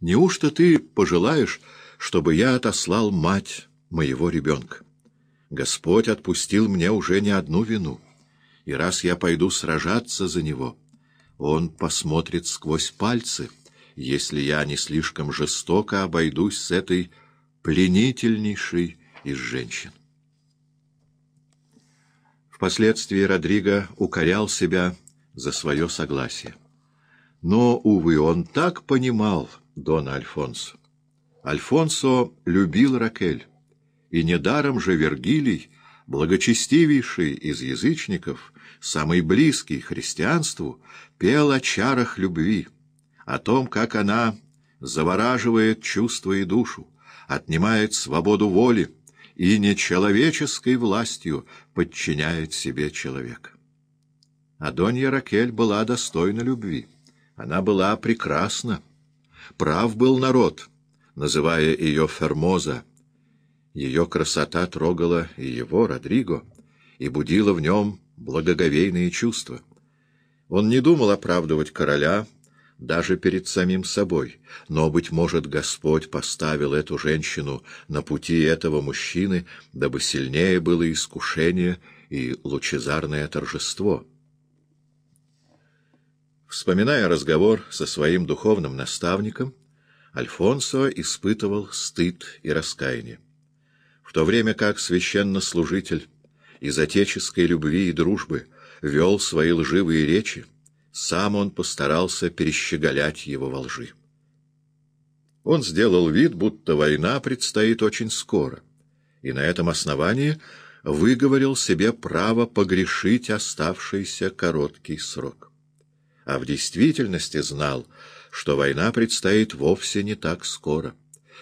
Неужто ты пожелаешь, чтобы я отослал мать моего ребенка? Господь отпустил мне уже не одну вину, и раз я пойду сражаться за него, он посмотрит сквозь пальцы, если я не слишком жестоко обойдусь с этой пленительнейшей из женщин. Впоследствии Родриго укорял себя за свое согласие. Но, увы, он так понимал Дона Альфонсо. Альфонсо любил Ракель, и недаром же Вергилий, благочестивейший из язычников, самый близкий христианству, пел о чарах любви, о том, как она завораживает чувство и душу, отнимает свободу воли и нечеловеческой властью подчиняет себе человека. А Донья Ракель была достойна любви. Она была прекрасна. Прав был народ, называя ее Фермоза. Ее красота трогала и его, Родриго, и будила в нем благоговейные чувства. Он не думал оправдывать короля, даже перед самим собой, но, быть может, Господь поставил эту женщину на пути этого мужчины, дабы сильнее было искушение и лучезарное торжество. Вспоминая разговор со своим духовным наставником, Альфонсо испытывал стыд и раскаяние. В то время как священнослужитель из отеческой любви и дружбы вел свои лживые речи, сам он постарался перещеголять его во лжи. Он сделал вид, будто война предстоит очень скоро, и на этом основании выговорил себе право погрешить оставшийся короткий срок а в действительности знал, что война предстоит вовсе не так скоро,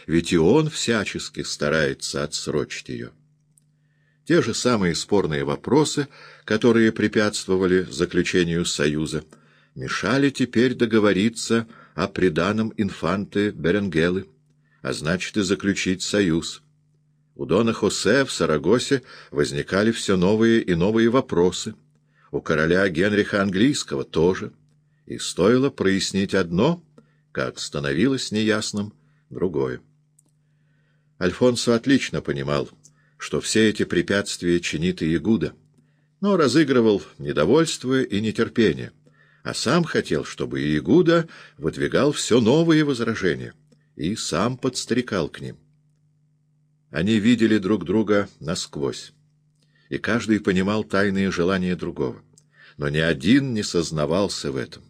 ведь и он всячески старается отсрочить ее. Те же самые спорные вопросы, которые препятствовали заключению союза, мешали теперь договориться о приданом инфанты Беренгелы, а значит и заключить союз. У Дона Хосе в Сарагосе возникали все новые и новые вопросы, у короля Генриха Английского тоже — и стоило прояснить одно, как становилось неясным другое. Альфонсо отлично понимал, что все эти препятствия чинит и Ягуда, но разыгрывал недовольство и нетерпение, а сам хотел, чтобы Иегуда выдвигал все новые возражения и сам подстрекал к ним. Они видели друг друга насквозь, и каждый понимал тайные желания другого, но ни один не сознавался в этом.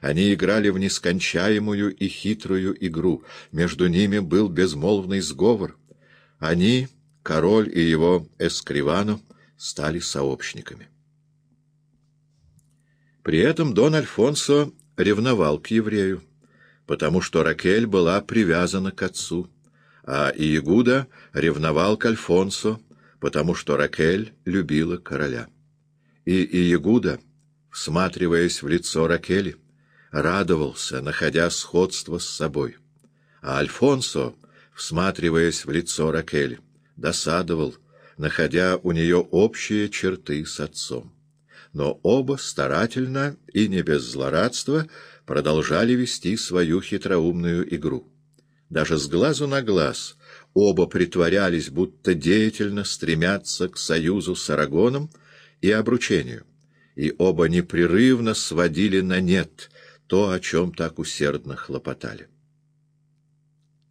Они играли в нескончаемую и хитрую игру. Между ними был безмолвный сговор. Они, король и его эскривану, стали сообщниками. При этом Дон Альфонсо ревновал к еврею, потому что Ракель была привязана к отцу, а Иегуда ревновал к Альфонсо, потому что Ракель любила короля. И Иегуда, всматриваясь в лицо Ракели, радовался, находя сходство с собой. А Альфонсо, всматриваясь в лицо Ракель, досадовал, находя у нее общие черты с отцом. Но оба старательно и не без злорадства продолжали вести свою хитроумную игру. Даже с глазу на глаз оба притворялись, будто деятельно стремятся к союзу с Арагоном и обручению, и оба непрерывно сводили на нет — то, о чем так усердно хлопотали.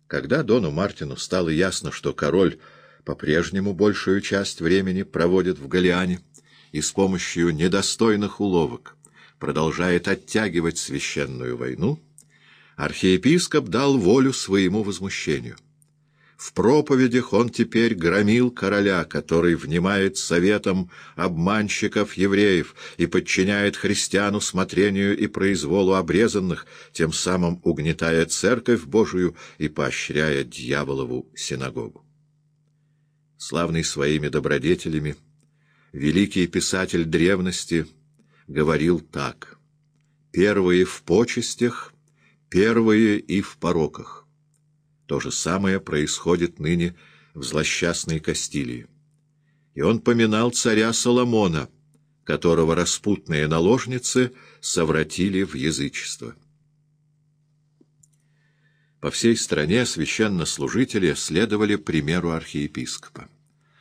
Когда Дону Мартину стало ясно, что король по-прежнему большую часть времени проводит в Галиане и с помощью недостойных уловок продолжает оттягивать священную войну, архиепископ дал волю своему возмущению — в проповедях он теперь громил короля, который внимает советам обманщиков-евреев и подчиняет христиану смотрению и произволу обрезанных, тем самым угнетая церковь Божию и поощряя дьяволову синагогу. Славный своими добродетелями, великий писатель древности говорил так «Первые в почестях, первые и в пороках». То же самое происходит ныне в злосчастной Кастилии. И он поминал царя Соломона, которого распутные наложницы совратили в язычество. По всей стране священнослужители следовали примеру архиепископа.